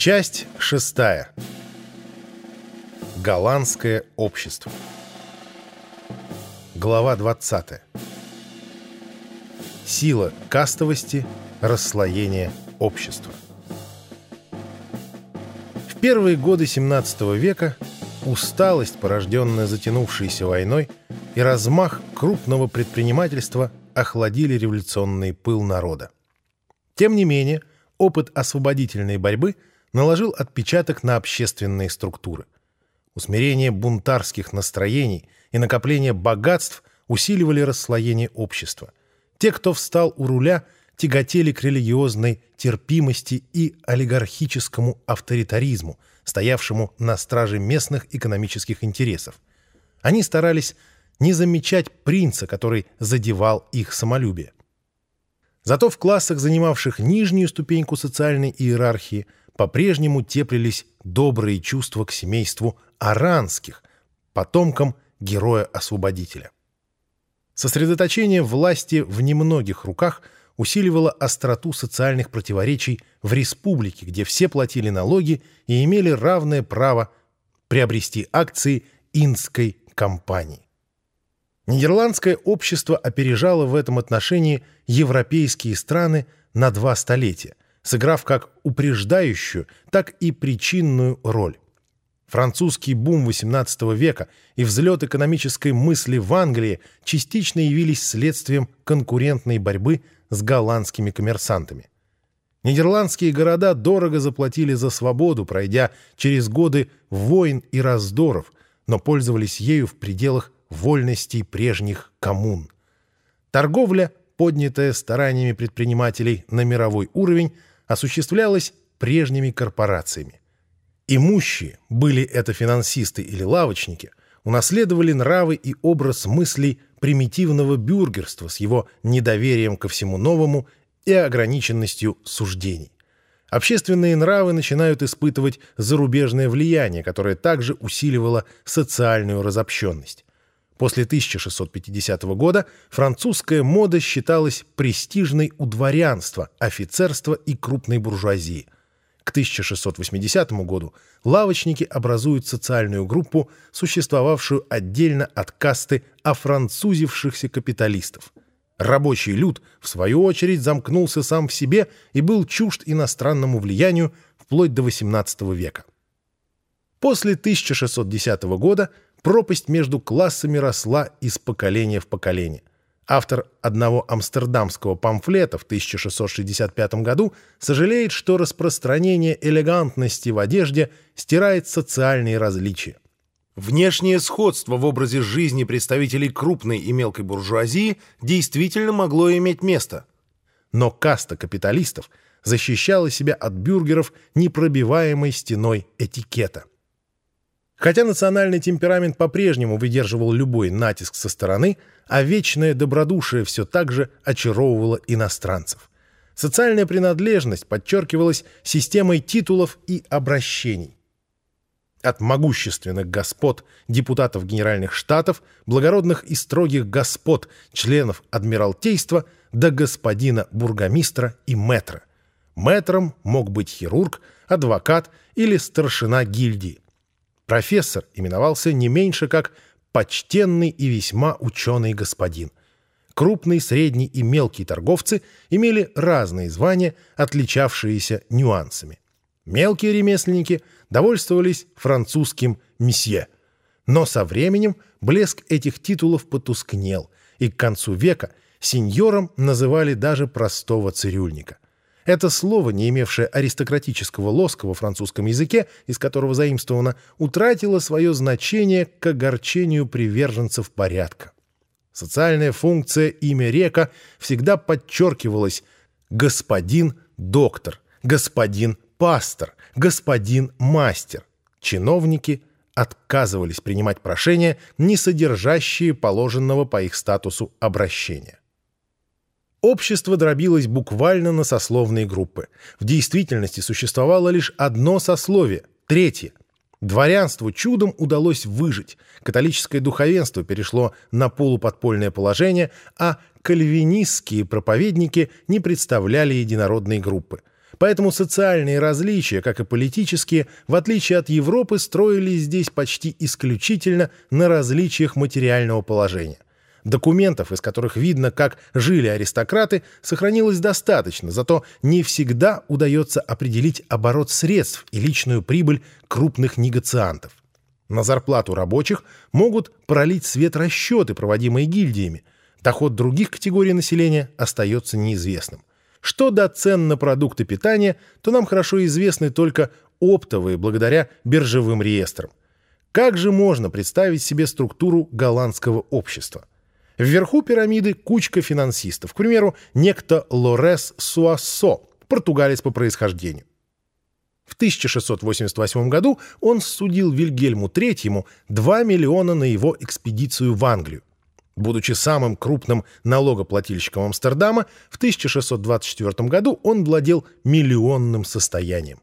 Часть шестая. Голландское общество. Глава 20. Сила кастовости, расслоение общества. В первые годы 17 века усталость, порожденная затянувшейся войной, и размах крупного предпринимательства охладили революционный пыл народа. Тем не менее, опыт освободительной борьбы наложил отпечаток на общественные структуры. Усмирение бунтарских настроений и накопление богатств усиливали расслоение общества. Те, кто встал у руля, тяготели к религиозной терпимости и олигархическому авторитаризму, стоявшему на страже местных экономических интересов. Они старались не замечать принца, который задевал их самолюбие. Зато в классах, занимавших нижнюю ступеньку социальной иерархии, по-прежнему теплились добрые чувства к семейству Аранских, потомкам героя-освободителя. Сосредоточение власти в немногих руках усиливало остроту социальных противоречий в республике, где все платили налоги и имели равное право приобрести акции инской компании. Нидерландское общество опережало в этом отношении европейские страны на два столетия, сыграв как упреждающую, так и причинную роль. Французский бум XVIII века и взлет экономической мысли в Англии частично явились следствием конкурентной борьбы с голландскими коммерсантами. Нидерландские города дорого заплатили за свободу, пройдя через годы войн и раздоров, но пользовались ею в пределах вольностей прежних коммун. Торговля, поднятая стараниями предпринимателей на мировой уровень, осуществлялась прежними корпорациями. Имущие, были это финансисты или лавочники, унаследовали нравы и образ мыслей примитивного бюргерства с его недоверием ко всему новому и ограниченностью суждений. Общественные нравы начинают испытывать зарубежное влияние, которое также усиливало социальную разобщенность. После 1650 года французская мода считалась престижной у дворянства, офицерства и крупной буржуазии. К 1680 году лавочники образуют социальную группу, существовавшую отдельно от касты офранцузившихся капиталистов. Рабочий люд, в свою очередь, замкнулся сам в себе и был чужд иностранному влиянию вплоть до XVIII века. После 1610 года пропасть между классами росла из поколения в поколение. Автор одного амстердамского памфлета в 1665 году сожалеет, что распространение элегантности в одежде стирает социальные различия. Внешнее сходство в образе жизни представителей крупной и мелкой буржуазии действительно могло иметь место. Но каста капиталистов защищала себя от бюргеров непробиваемой стеной этикета. Хотя национальный темперамент по-прежнему выдерживал любой натиск со стороны, а вечное добродушие все так же очаровывало иностранцев. Социальная принадлежность подчеркивалась системой титулов и обращений. От могущественных господ, депутатов Генеральных Штатов, благородных и строгих господ, членов Адмиралтейства до господина бургомистра и мэтра. Мэтром мог быть хирург, адвокат или старшина гильдии. Профессор именовался не меньше как «почтенный и весьма ученый господин». Крупные, средние и мелкие торговцы имели разные звания, отличавшиеся нюансами. Мелкие ремесленники довольствовались французским «месье». Но со временем блеск этих титулов потускнел, и к концу века сеньором называли даже простого цирюльника – это слово, не имевшее аристократического лоска во французском языке, из которого заимствовано, утратило свое значение к огорчению приверженцев порядка. Социальная функция имя река всегда подчеркивалась «господин доктор», «господин пастор», «господин мастер». Чиновники отказывались принимать прошения, не содержащие положенного по их статусу обращения. Общество дробилось буквально на сословные группы. В действительности существовало лишь одно сословие – третье. Дворянству чудом удалось выжить, католическое духовенство перешло на полуподпольное положение, а кальвинистские проповедники не представляли единородной группы. Поэтому социальные различия, как и политические, в отличие от Европы, строились здесь почти исключительно на различиях материального положения. Документов, из которых видно, как жили аристократы, сохранилось достаточно, зато не всегда удается определить оборот средств и личную прибыль крупных негациантов. На зарплату рабочих могут пролить свет расчеты, проводимые гильдиями. Доход других категорий населения остается неизвестным. Что до цен на продукты питания, то нам хорошо известны только оптовые благодаря биржевым реестрам. Как же можно представить себе структуру голландского общества? Вверху пирамиды кучка финансистов, к примеру, некто Лорес Суассо, португалец по происхождению. В 1688 году он судил Вильгельму III 2 миллиона на его экспедицию в Англию. Будучи самым крупным налогоплательщиком Амстердама, в 1624 году он владел миллионным состоянием.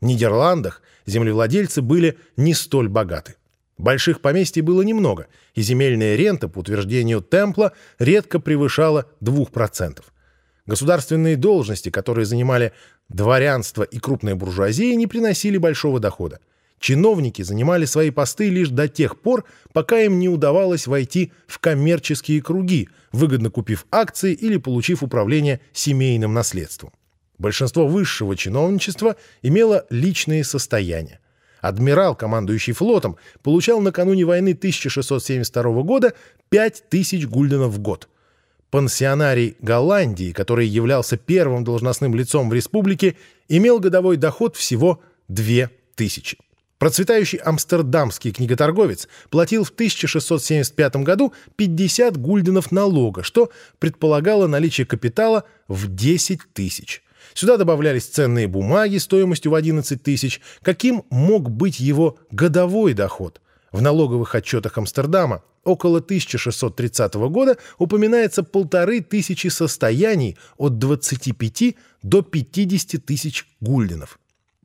В Нидерландах землевладельцы были не столь богаты. Больших поместий было немного, и земельная рента, по утверждению Темпла, редко превышала 2%. Государственные должности, которые занимали дворянство и крупная буржуазия, не приносили большого дохода. Чиновники занимали свои посты лишь до тех пор, пока им не удавалось войти в коммерческие круги, выгодно купив акции или получив управление семейным наследством. Большинство высшего чиновничества имело личные состояния. Адмирал, командующий флотом, получал накануне войны 1672 года 5000 гульденов в год. Пансионарий Голландии, который являлся первым должностным лицом в республике, имел годовой доход всего 2000. Процветающий амстердамский книготорговец платил в 1675 году 50 гульденов налога, что предполагало наличие капитала в 10 тысяч. Сюда добавлялись ценные бумаги стоимостью в 11 тысяч. Каким мог быть его годовой доход? В налоговых отчетах Амстердама около 1630 года упоминается полторы тысячи состояний от 25 до 50 тысяч гульденов.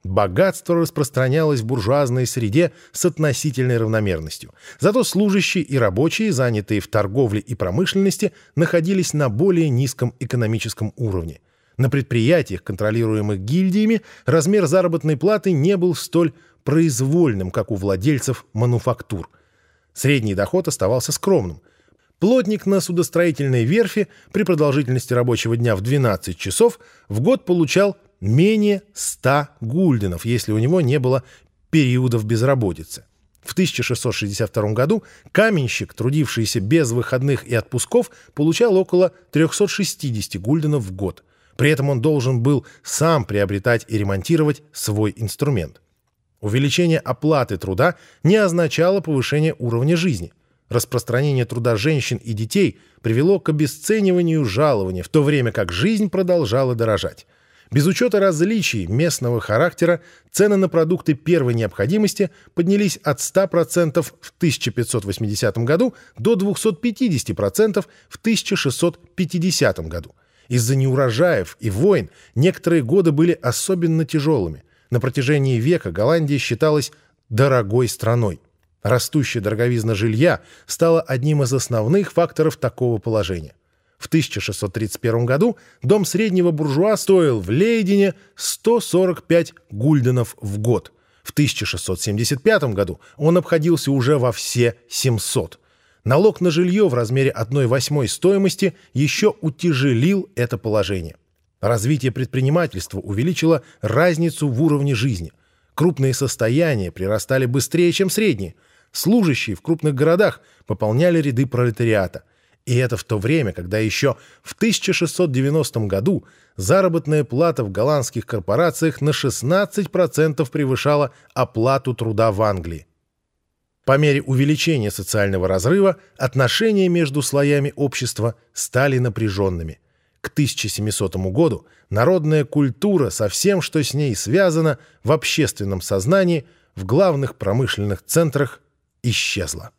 Богатство распространялось в буржуазной среде с относительной равномерностью. Зато служащие и рабочие, занятые в торговле и промышленности, находились на более низком экономическом уровне. На предприятиях, контролируемых гильдиями, размер заработной платы не был столь произвольным, как у владельцев мануфактур. Средний доход оставался скромным. Плотник на судостроительной верфи при продолжительности рабочего дня в 12 часов в год получал менее 100 гульденов, если у него не было периодов безработицы. В 1662 году каменщик, трудившийся без выходных и отпусков, получал около 360 гульденов в год. При этом он должен был сам приобретать и ремонтировать свой инструмент. Увеличение оплаты труда не означало повышение уровня жизни. Распространение труда женщин и детей привело к обесцениванию жалования, в то время как жизнь продолжала дорожать. Без учета различий местного характера цены на продукты первой необходимости поднялись от 100% в 1580 году до 250% в 1650 году. Из-за неурожаев и войн некоторые годы были особенно тяжелыми. На протяжении века Голландия считалась дорогой страной. Растущая дороговизна жилья стала одним из основных факторов такого положения. В 1631 году дом среднего буржуа стоил в Лейдене 145 гульденов в год. В 1675 году он обходился уже во все 700. Налог на жилье в размере 1 восьмой стоимости еще утяжелил это положение. Развитие предпринимательства увеличило разницу в уровне жизни. Крупные состояния прирастали быстрее, чем средние. Служащие в крупных городах пополняли ряды пролетариата. И это в то время, когда еще в 1690 году заработная плата в голландских корпорациях на 16% превышала оплату труда в Англии. По мере увеличения социального разрыва отношения между слоями общества стали напряженными. К 1700 году народная культура со всем, что с ней связано, в общественном сознании, в главных промышленных центрах исчезла.